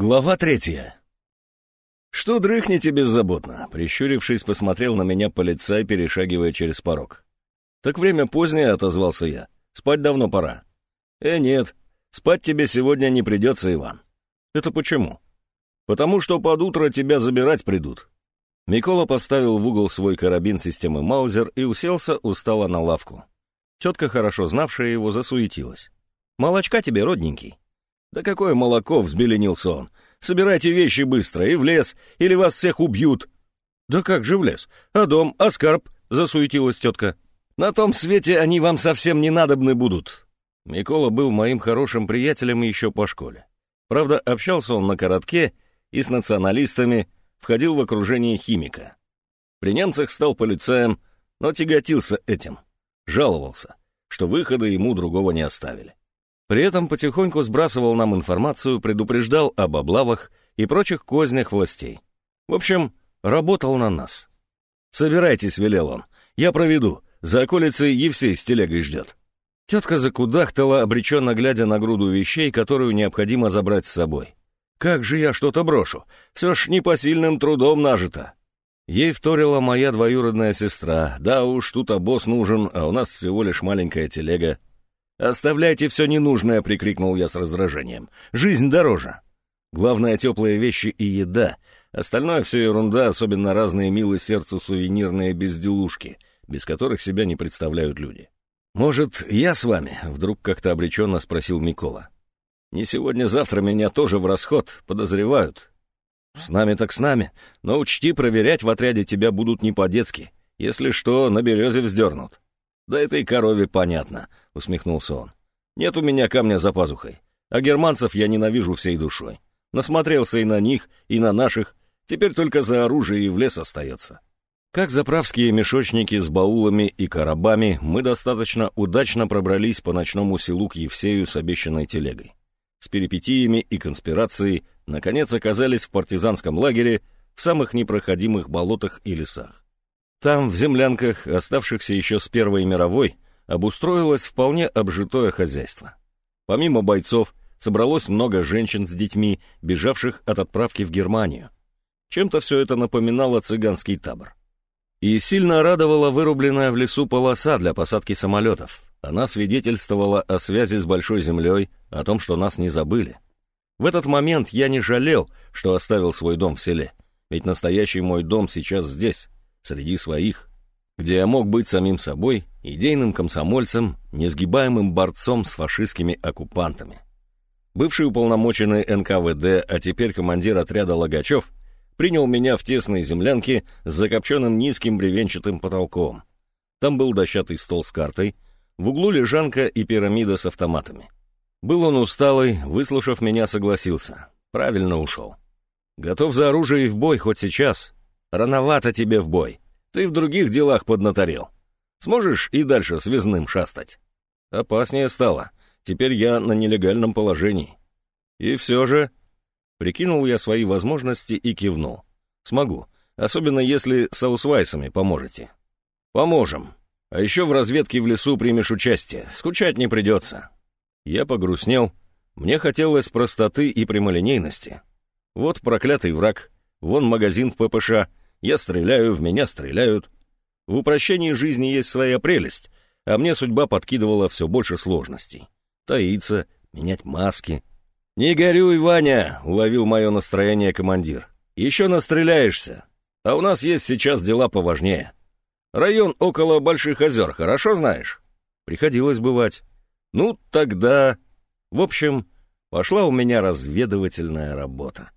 Глава третья. «Что дрыхнете беззаботно?» Прищурившись, посмотрел на меня полицай, перешагивая через порог. «Так время позднее», — отозвался я. «Спать давно пора». «Э, нет, спать тебе сегодня не придется, Иван». «Это почему?» «Потому что под утро тебя забирать придут». Микола поставил в угол свой карабин системы Маузер и уселся устало на лавку. Тетка, хорошо знавшая его, засуетилась. «Молочка тебе, родненький». «Да какое молоко!» — взбеленился он. «Собирайте вещи быстро и в лес, или вас всех убьют!» «Да как же в лес? А дом, а скарб?» — засуетилась тетка. «На том свете они вам совсем не надобны будут!» Микола был моим хорошим приятелем еще по школе. Правда, общался он на коротке и с националистами, входил в окружение химика. При немцах стал полицаем, но тяготился этим. Жаловался, что выхода ему другого не оставили. При этом потихоньку сбрасывал нам информацию, предупреждал об облавах и прочих кознях властей. В общем, работал на нас. «Собирайтесь», — велел он, — «я проведу. За околицей Евсей с телегой ждет». Тетка закудахтала, обреченно глядя на груду вещей, которую необходимо забрать с собой. «Как же я что-то брошу? Все ж непосильным трудом нажито». Ей вторила моя двоюродная сестра. «Да уж, тут обоз нужен, а у нас всего лишь маленькая телега. «Оставляйте все ненужное!» — прикрикнул я с раздражением. «Жизнь дороже!» Главное — теплые вещи и еда. Остальное — все ерунда, особенно разные милые сердцу сувенирные безделушки, без которых себя не представляют люди. «Может, я с вами?» — вдруг как-то обреченно спросил Микола. «Не сегодня-завтра меня тоже в расход подозревают». «С нами так с нами, но учти, проверять в отряде тебя будут не по-детски. Если что, на березе вздернут». «Да этой корове понятно», — усмехнулся он. «Нет у меня камня за пазухой, а германцев я ненавижу всей душой. Насмотрелся и на них, и на наших, теперь только за оружие и в лес остается». Как заправские мешочники с баулами и коробами, мы достаточно удачно пробрались по ночному селу к Евсею с обещанной телегой. С перипетиями и конспирацией, наконец, оказались в партизанском лагере в самых непроходимых болотах и лесах. Там, в землянках, оставшихся еще с Первой мировой, обустроилось вполне обжитое хозяйство. Помимо бойцов, собралось много женщин с детьми, бежавших от отправки в Германию. Чем-то все это напоминало цыганский табор. И сильно радовала вырубленная в лесу полоса для посадки самолетов. Она свидетельствовала о связи с Большой Землей, о том, что нас не забыли. В этот момент я не жалел, что оставил свой дом в селе, ведь настоящий мой дом сейчас здесь, среди своих, где я мог быть самим собой, идейным комсомольцем, несгибаемым борцом с фашистскими оккупантами. Бывший уполномоченный НКВД, а теперь командир отряда Логачев, принял меня в тесной землянке с закопченным низким бревенчатым потолком. Там был дощатый стол с картой, в углу лежанка и пирамида с автоматами. Был он усталый, выслушав меня, согласился. Правильно ушел. Готов за оружие и в бой хоть сейчас, Рановато тебе в бой. Ты в других делах поднаторел. Сможешь и дальше связным шастать? Опаснее стало. Теперь я на нелегальном положении. И все же... Прикинул я свои возможности и кивнул. Смогу. Особенно если с аусвайсами поможете. Поможем. А еще в разведке в лесу примешь участие. Скучать не придется. Я погрустнел. Мне хотелось простоты и прямолинейности. Вот проклятый враг. Вон магазин в ППШ. Я стреляю, в меня стреляют. В упрощении жизни есть своя прелесть, а мне судьба подкидывала все больше сложностей. Таиться, менять маски. «Не горюй, Ваня!» — уловил мое настроение командир. «Еще настреляешься. А у нас есть сейчас дела поважнее. Район около Больших озер, хорошо знаешь?» Приходилось бывать. «Ну, тогда...» В общем, пошла у меня разведывательная работа.